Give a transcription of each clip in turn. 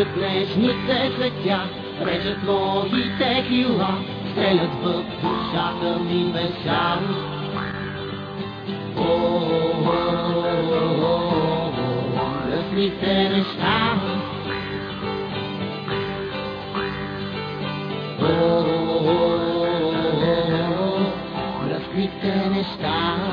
режат нежните цветя, режат моите крила, стрелят в душата ми безшарно. Разните неща. Разкрите неща.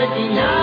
Medina.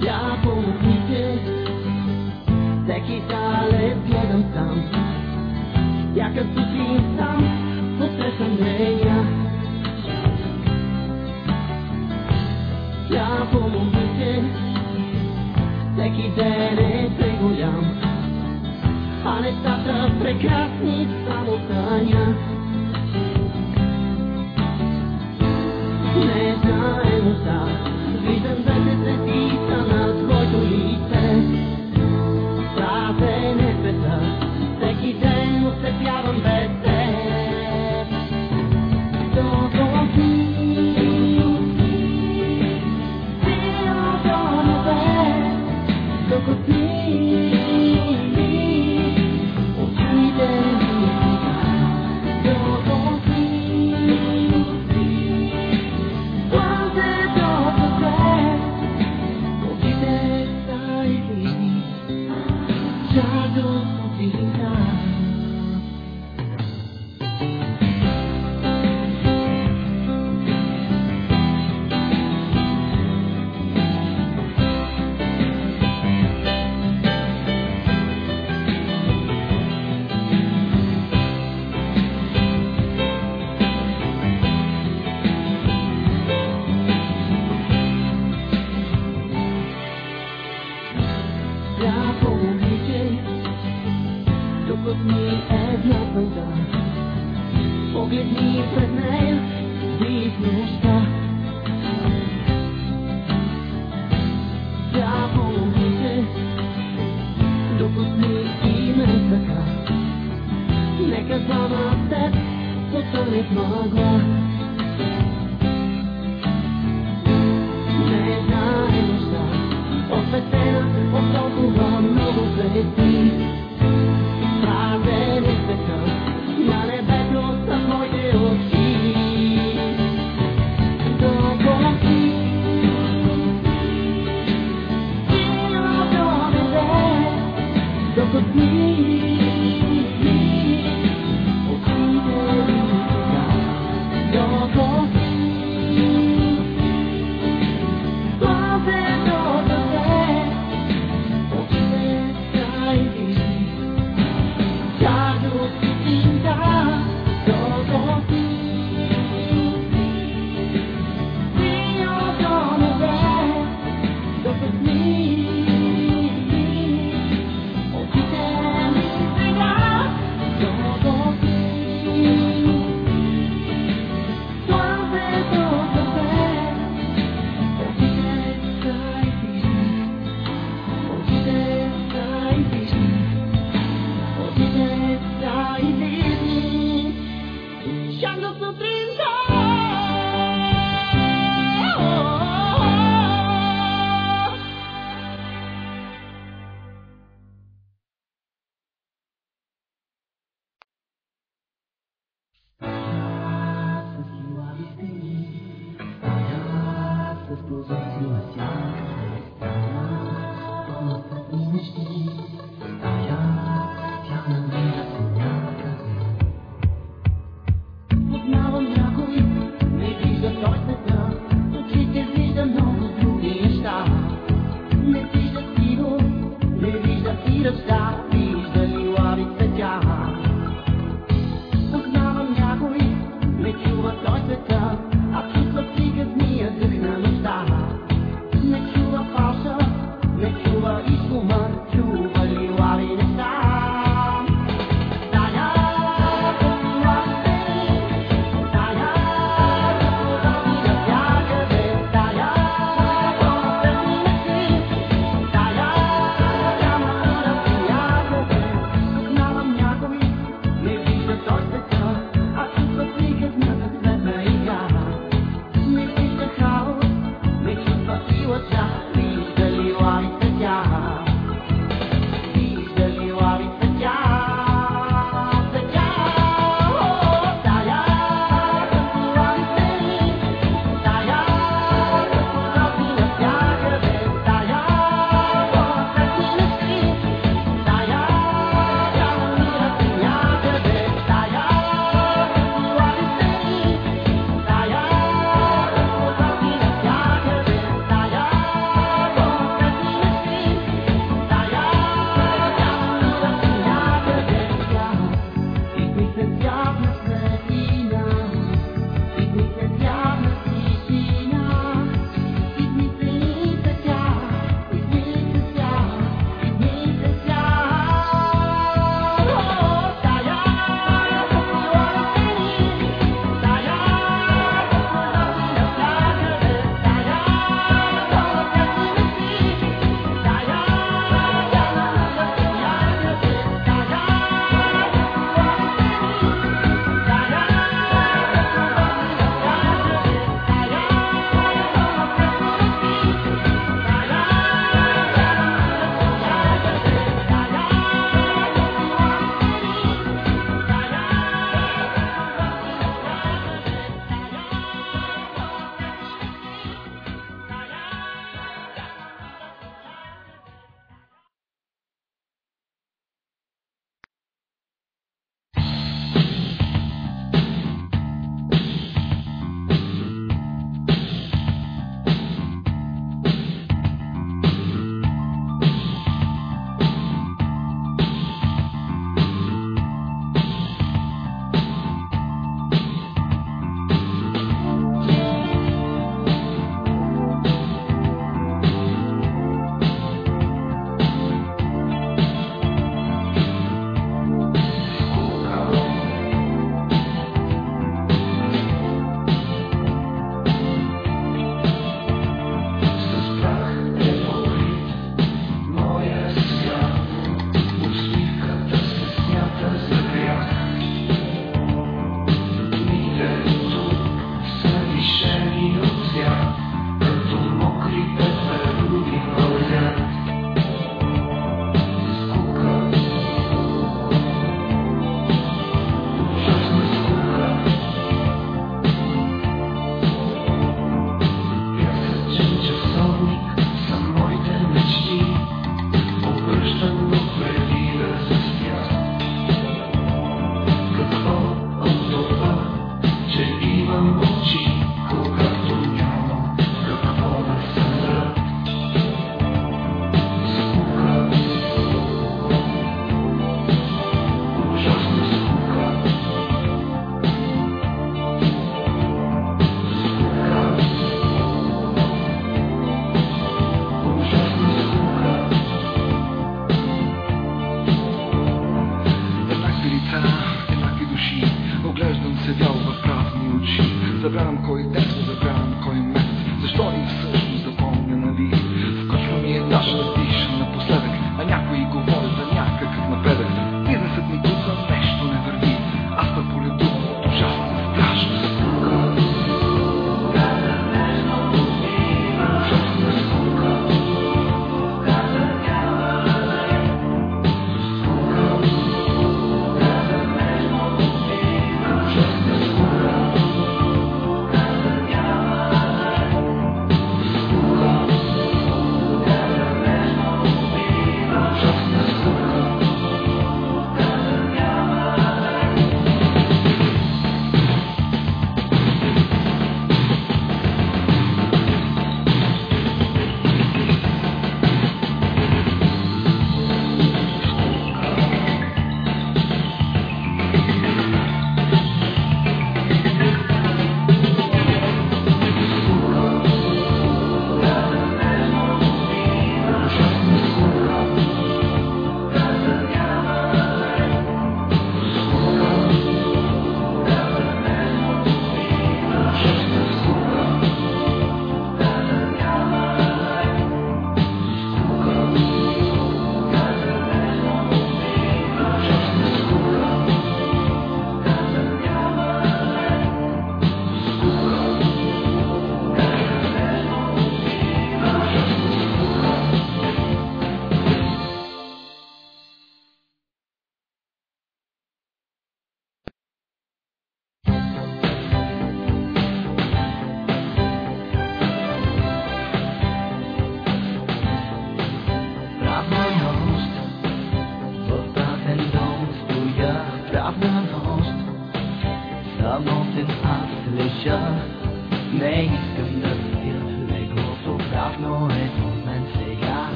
Всяко момиче, всеки залез гледам сам. Всяка сутрин